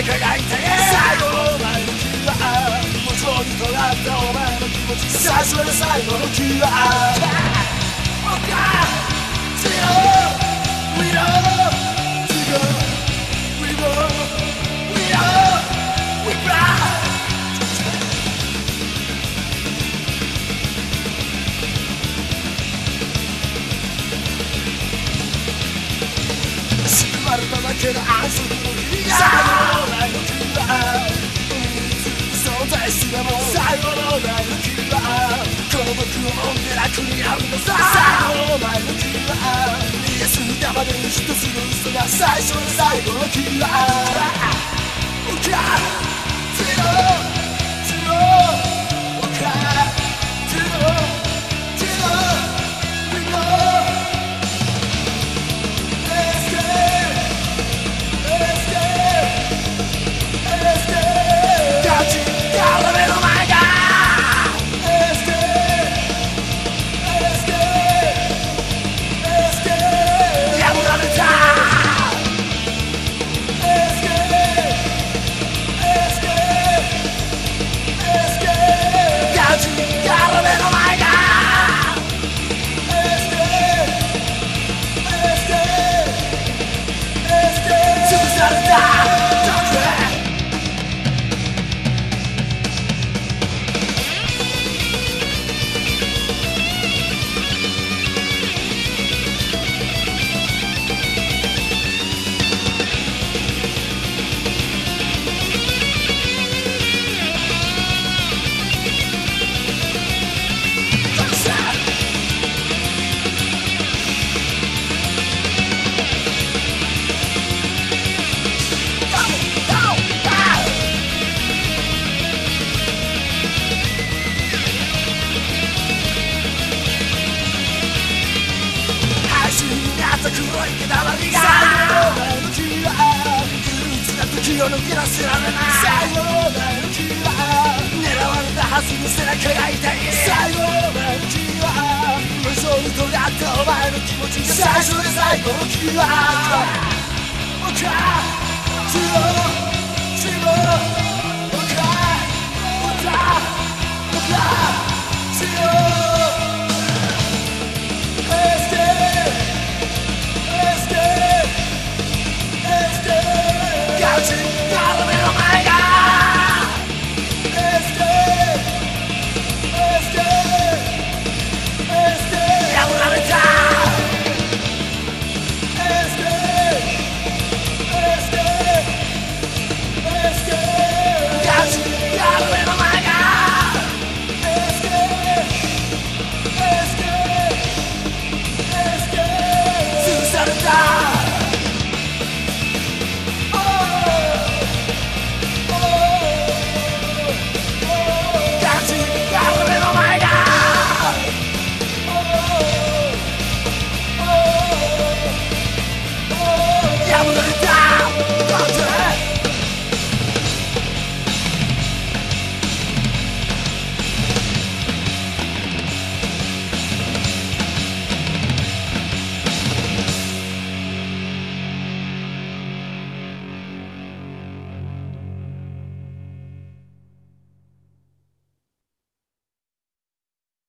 はずの背中が痛い最後のない日は無情に尖ったお前の気持ちが最初で最後の日は Oh God! We know! We know! We know! We know! We know! We know! 縛られただけ 在すらも最後の前向きはこの僕を音で楽にあるのさ最後の前向きはイエスに黙れる一つの嘘が最初の最後の日は OK Master! なった黒い毛玉みが最後の時は憂鬱な時を抜け出せられない最後の時は狙われたはずの背中が痛い最後の時は無情に尖ったお前の気持ちが最初で最後の時は Okay, zero, zero, okay,